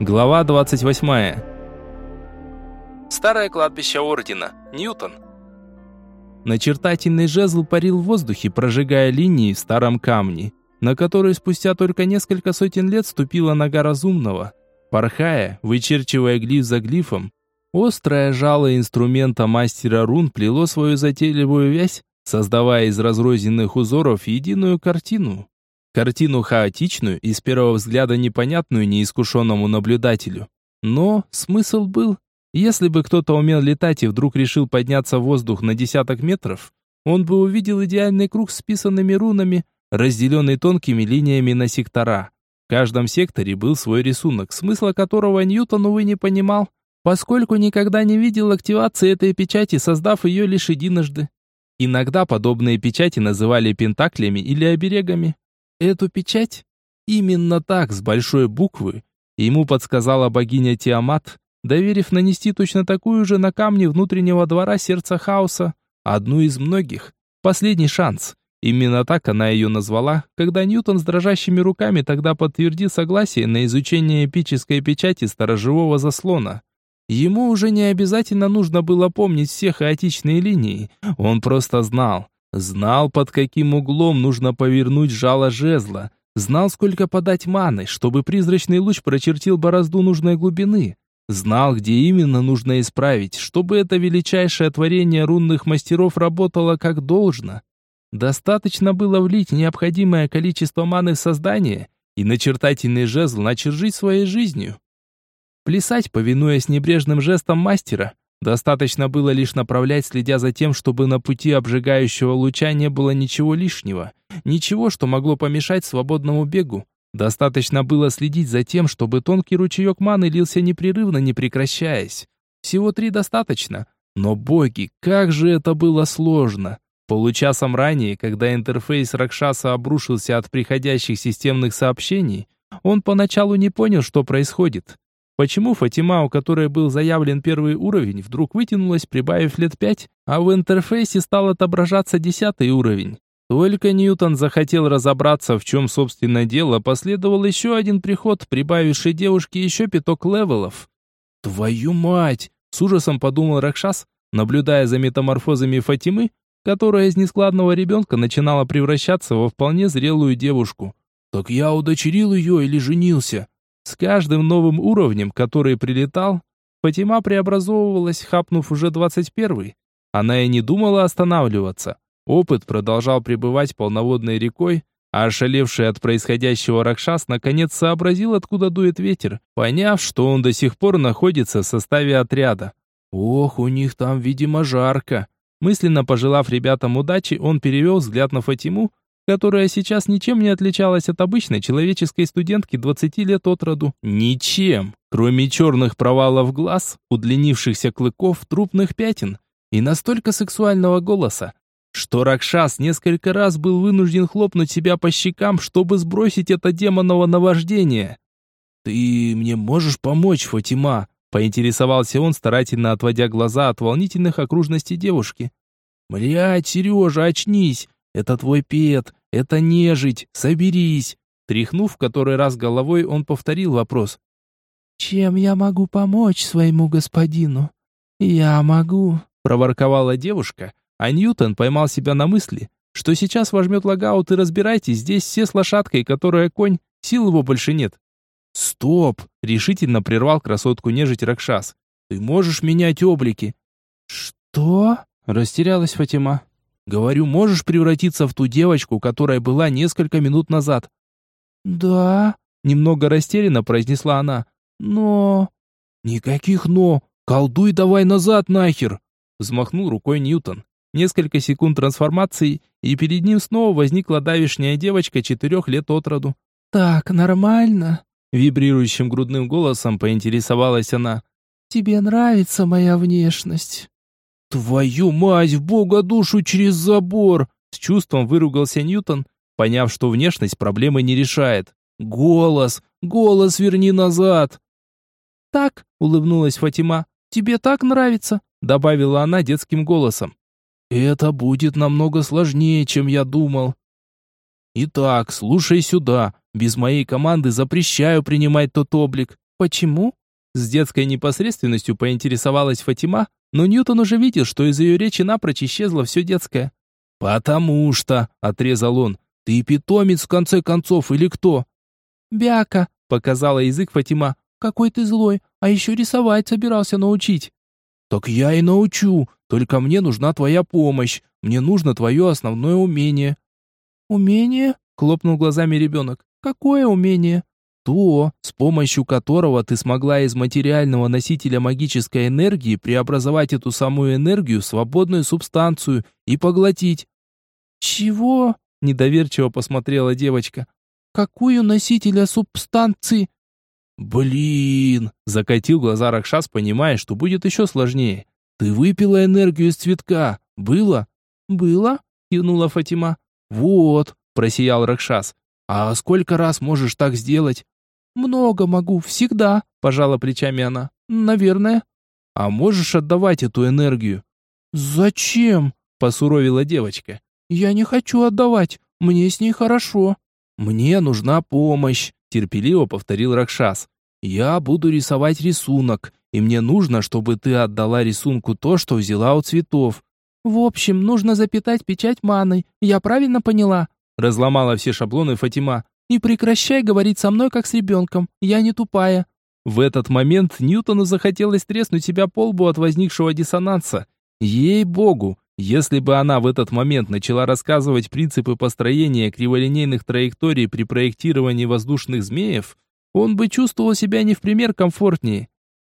Глава 28. Старое кладбище Ордена. Ньютон. Начертательный жезл парил в воздухе, прожигая линии в старом камне, на который спустя только несколько сотен лет ступила нога разумного. Порхая, вычерчивая глиф за глифом, острое жало инструмента мастера рун плело свою затейливую вязь, создавая из разрозненных узоров единую картину. Картину хаотичную и с первого взгляда непонятную неискушенному наблюдателю. Но смысл был. Если бы кто-то умел летать и вдруг решил подняться в воздух на десяток метров, он бы увидел идеальный круг с списанными рунами, разделенный тонкими линиями на сектора. В каждом секторе был свой рисунок, смысла которого Ньютон, увы, не понимал, поскольку никогда не видел активации этой печати, создав ее лишь единожды. Иногда подобные печати называли пентаклями или оберегами. Эту печать, именно так, с большой буквы, ему подсказала богиня Тиамат, доверив нанести точно такую же на камне внутреннего двора сердца хаоса, одну из многих, последний шанс. Именно так она ее назвала, когда Ньютон с дрожащими руками тогда подтвердил согласие на изучение эпической печати сторожевого заслона. Ему уже не обязательно нужно было помнить все хаотичные линии, он просто знал. Знал, под каким углом нужно повернуть жало жезла. Знал, сколько подать маны, чтобы призрачный луч прочертил борозду нужной глубины. Знал, где именно нужно исправить, чтобы это величайшее творение рунных мастеров работало как должно. Достаточно было влить необходимое количество маны в создание, и начертательный жезл начал жить своей жизнью. Плясать, повинуясь небрежным жестам мастера, Достаточно было лишь направлять, следя за тем, чтобы на пути обжигающего луча не было ничего лишнего, ничего, что могло помешать свободному бегу. Достаточно было следить за тем, чтобы тонкий ручеек маны лился непрерывно, не прекращаясь. Всего три достаточно. Но боги, как же это было сложно! Получасом ранее, когда интерфейс Ракшаса обрушился от приходящих системных сообщений, он поначалу не понял, что происходит. Почему Фатима, у которой был заявлен первый уровень, вдруг вытянулась, прибавив лет пять, а в интерфейсе стал отображаться десятый уровень? Только Ньютон захотел разобраться, в чем собственно дело, последовал еще один приход, прибавивший девушке еще пяток левелов. «Твою мать!» — с ужасом подумал Ракшас, наблюдая за метаморфозами Фатимы, которая из нескладного ребенка начинала превращаться во вполне зрелую девушку. «Так я удочерил ее или женился?» С каждым новым уровнем, который прилетал, Фатима преобразовывалась, хапнув уже двадцать первый. Она и не думала останавливаться. Опыт продолжал пребывать полноводной рекой, а ошалевший от происходящего Ракшас наконец сообразил, откуда дует ветер, поняв, что он до сих пор находится в составе отряда. «Ох, у них там, видимо, жарко!» Мысленно пожелав ребятам удачи, он перевел взгляд на Фатиму, которая сейчас ничем не отличалась от обычной человеческой студентки 20 лет от роду. Ничем, кроме черных провалов глаз, удлинившихся клыков, трупных пятен и настолько сексуального голоса, что Ракшас несколько раз был вынужден хлопнуть себя по щекам, чтобы сбросить это демоново наваждение. «Ты мне можешь помочь, Фатима?» — поинтересовался он, старательно отводя глаза от волнительных окружностей девушки. «Блядь, Сережа, очнись! Это твой пет, это нежить, соберись!» Тряхнув в который раз головой, он повторил вопрос. «Чем я могу помочь своему господину?» «Я могу», — проворковала девушка, а Ньютон поймал себя на мысли, что сейчас возьмет логаут и разбирайтесь, здесь все с лошадкой, которая конь, сил его больше нет. «Стоп!» — решительно прервал красотку нежить Ракшас. «Ты можешь менять облики». «Что?» — растерялась Фатима. Говорю, можешь превратиться в ту девочку, которая была несколько минут назад?» «Да», — немного растерянно произнесла она. «Но...» «Никаких «но». Колдуй давай назад нахер!» Взмахнул рукой Ньютон. Несколько секунд трансформации, и перед ним снова возникла давишняя девочка четырех лет от роду. «Так, нормально?» Вибрирующим грудным голосом поинтересовалась она. «Тебе нравится моя внешность?» «Твою мать, в бога душу через забор!» С чувством выругался Ньютон, поняв, что внешность проблемы не решает. «Голос! Голос верни назад!» «Так», — улыбнулась Фатима, — «тебе так нравится?» — добавила она детским голосом. «Это будет намного сложнее, чем я думал». «Итак, слушай сюда. Без моей команды запрещаю принимать тот облик. Почему? С детской непосредственностью поинтересовалась Фатима, но Ньютон уже видел, что из ее речи напрочь исчезло все детское. «Потому что», — отрезал он, — «ты питомец в конце концов или кто?» «Бяка», — показала язык Фатима, — «какой ты злой, а еще рисовать собирался научить». «Так я и научу, только мне нужна твоя помощь, мне нужно твое основное умение». «Умение?» — хлопнул глазами ребенок. «Какое умение?» То, с помощью которого ты смогла из материального носителя магической энергии преобразовать эту самую энергию в свободную субстанцию и поглотить. «Чего?» — недоверчиво посмотрела девочка. «Какую носителя субстанции?» «Блин!» — закатил глаза Ракшас, понимая, что будет еще сложнее. «Ты выпила энергию из цветка. Было?» «Было?» — кивнула Фатима. «Вот!» — просиял Ракшас. «А сколько раз можешь так сделать?» «Много могу, всегда», – пожала плечами она. «Наверное». «А можешь отдавать эту энергию?» «Зачем?» – посуровила девочка. «Я не хочу отдавать, мне с ней хорошо». «Мне нужна помощь», – терпеливо повторил Ракшас. «Я буду рисовать рисунок, и мне нужно, чтобы ты отдала рисунку то, что взяла у цветов». «В общем, нужно запитать печать маной, я правильно поняла?» Разломала все шаблоны Фатима. И прекращай говорить со мной, как с ребенком. Я не тупая». В этот момент Ньютону захотелось треснуть себя по лбу от возникшего диссонанса. Ей-богу, если бы она в этот момент начала рассказывать принципы построения криволинейных траекторий при проектировании воздушных змеев, он бы чувствовал себя не в пример комфортнее.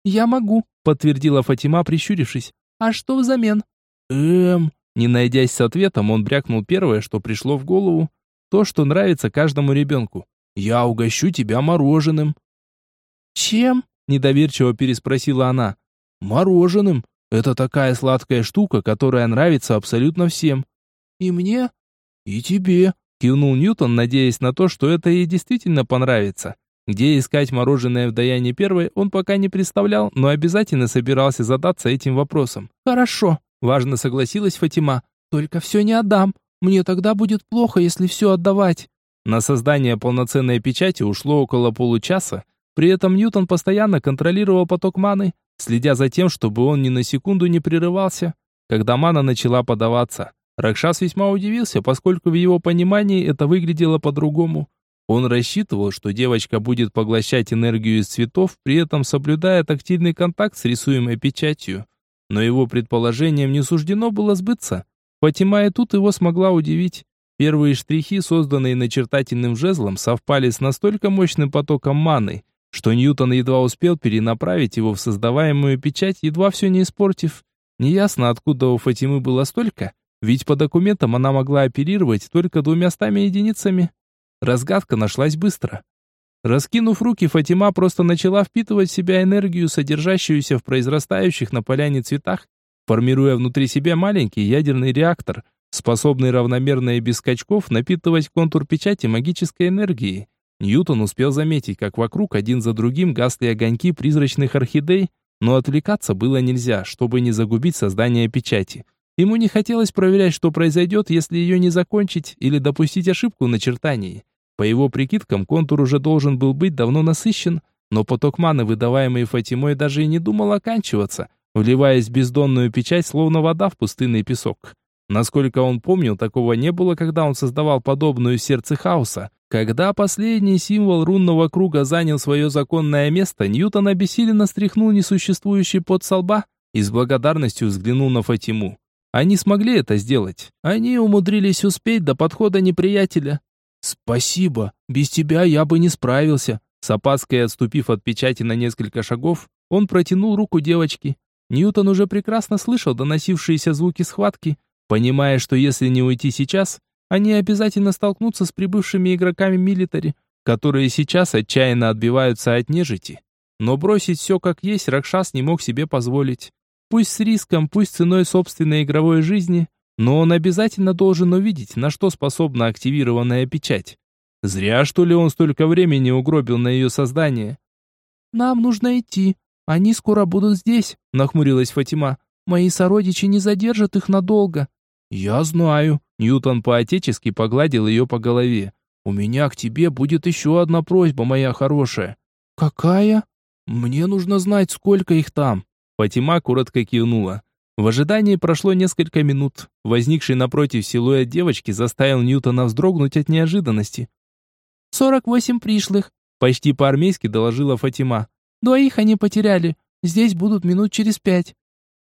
«Я могу», — подтвердила Фатима, прищурившись. «А что взамен?» «Эм...» Не найдясь с ответом, он брякнул первое, что пришло в голову, то, что нравится каждому ребенку. Я угощу тебя мороженым». «Чем?» – недоверчиво переспросила она. «Мороженым. Это такая сладкая штука, которая нравится абсолютно всем». «И мне?» «И тебе», – кивнул Ньютон, надеясь на то, что это ей действительно понравится. Где искать мороженое в Даяне Первой, он пока не представлял, но обязательно собирался задаться этим вопросом. «Хорошо», – важно согласилась Фатима. «Только все не отдам. Мне тогда будет плохо, если все отдавать». На создание полноценной печати ушло около получаса. При этом Ньютон постоянно контролировал поток маны, следя за тем, чтобы он ни на секунду не прерывался. Когда мана начала подаваться, Ракшас весьма удивился, поскольку в его понимании это выглядело по-другому. Он рассчитывал, что девочка будет поглощать энергию из цветов, при этом соблюдая тактильный контакт с рисуемой печатью. Но его предположением не суждено было сбыться. Фатима и тут его смогла удивить. Первые штрихи, созданные начертательным жезлом, совпали с настолько мощным потоком маны, что Ньютон едва успел перенаправить его в создаваемую печать, едва все не испортив. Неясно, откуда у Фатимы было столько, ведь по документам она могла оперировать только двумястами единицами. Разгадка нашлась быстро. Раскинув руки, Фатима просто начала впитывать в себя энергию, содержащуюся в произрастающих на поляне цветах, формируя внутри себя маленький ядерный реактор, способный равномерно и без скачков напитывать контур печати магической энергией. Ньютон успел заметить, как вокруг один за другим гасли огоньки призрачных орхидей, но отвлекаться было нельзя, чтобы не загубить создание печати. Ему не хотелось проверять, что произойдет, если ее не закончить или допустить ошибку в начертании. По его прикидкам, контур уже должен был быть давно насыщен, но поток маны, выдаваемый Фатимой, даже и не думал оканчиваться, вливаясь в бездонную печать, словно вода в пустынный песок. Насколько он помнил, такого не было, когда он создавал подобную сердце хаоса. Когда последний символ рунного круга занял свое законное место, Ньютон обессиленно стряхнул несуществующий пот со лба и с благодарностью взглянул на Фатиму. Они смогли это сделать. Они умудрились успеть до подхода неприятеля. «Спасибо, без тебя я бы не справился». С опаской отступив от печати на несколько шагов, он протянул руку девочке. Ньютон уже прекрасно слышал доносившиеся звуки схватки, понимая, что если не уйти сейчас, они обязательно столкнутся с прибывшими игроками милитари, которые сейчас отчаянно отбиваются от нежити. Но бросить все как есть Ракшас не мог себе позволить. Пусть с риском, пусть ценой собственной игровой жизни, но он обязательно должен увидеть, на что способна активированная печать. Зря, что ли, он столько времени угробил на ее создание. «Нам нужно идти», «Они скоро будут здесь», — нахмурилась Фатима. «Мои сородичи не задержат их надолго». «Я знаю», — Ньютон по-отечески погладил ее по голове. «У меня к тебе будет еще одна просьба, моя хорошая». «Какая?» Мне нужно знать, сколько их там. Фатима коротко кивнула. В ожидании прошло несколько минут. Возникший напротив силуэт девочки заставил Ньютона вздрогнуть от неожиданности. «Сорок восемь пришлых», — почти по-армейски доложила Фатима. «Двоих они потеряли. Здесь будут минут через пять».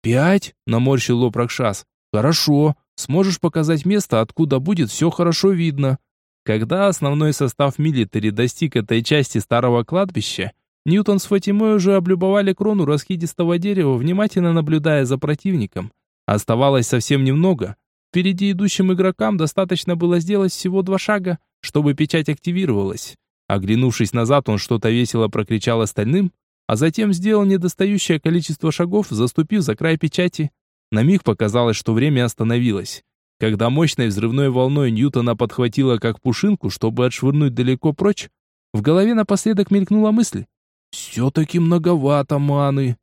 «Пять?» — наморщил лоб Ракшас. «Хорошо. Сможешь показать место, откуда будет все хорошо видно». Когда основной состав милитари достиг этой части старого кладбища, Ньютон с Фатимой уже облюбовали крону раскидистого дерева, внимательно наблюдая за противником. Оставалось совсем немного. Впереди идущим игрокам достаточно было сделать всего два шага, чтобы печать активировалась. Оглянувшись назад, он что-то весело прокричал остальным, а затем сделал недостающее количество шагов, заступив за край печати. На миг показалось, что время остановилось. Когда мощной взрывной волной Ньютона подхватило как пушинку, чтобы отшвырнуть далеко прочь, в голове напоследок мелькнула мысль. «Все-таки многовато маны».